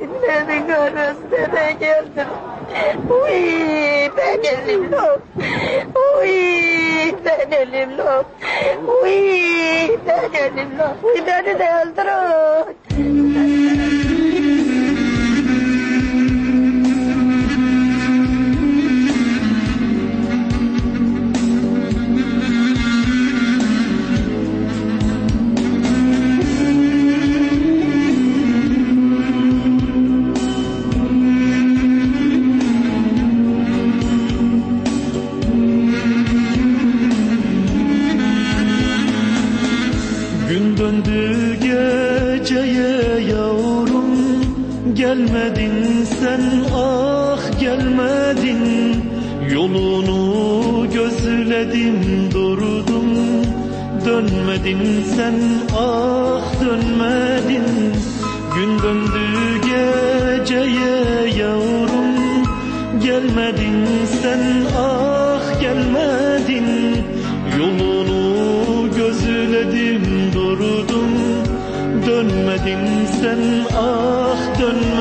Dinledin görürsün de geldim. Uy ben elim yok. Uy ben elim. Uy ben elim. Uy beni de öldürün. Gelmedin sen ah gelmedin. Yolunu gözledim durdum Dönmedin sen ah dönmedin. Gün döndü geceye yavrum. Gelmedin sen ah gelmedin. Yolunu gözledim durdum Dönmedin sen ah dönmedin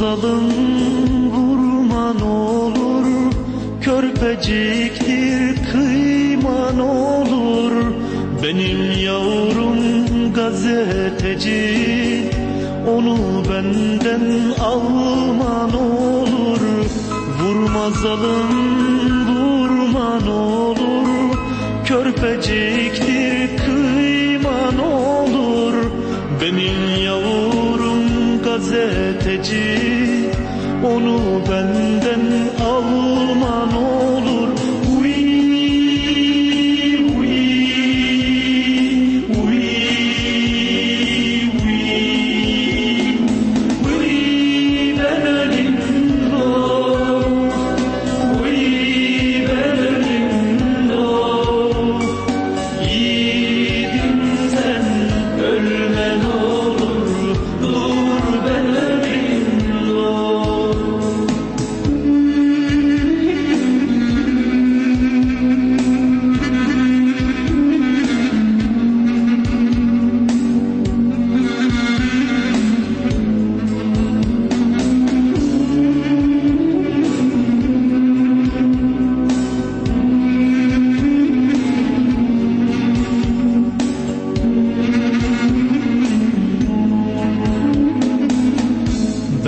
Vurma zalim vurma ne olur. Körpeciktir kıyma ne olur. Benim yavrum gazeteci. Onu benden alma ne olur. Vurma zalim vurma ne olur. Körpeciktir kıyma ne olur. Benim yavrum gazeteci. Onu benden alma ne olur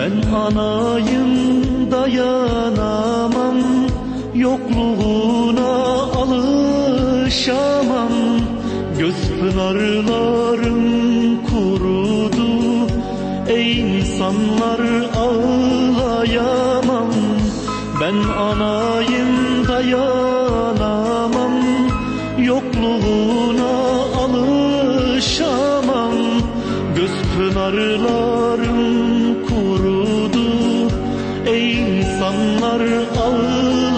Ben anayım dayanamam Yokluğuna alışamam. Göz pınarlarım kurudu Ey insanlar ağlayamam. Ben anayım dayanamam Yokluğuna alışamam pınarlarım kurudu. Ey insanlar ağlayamam